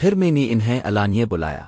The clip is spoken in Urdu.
پھر میں نے انہیں الانیہ بلایا۔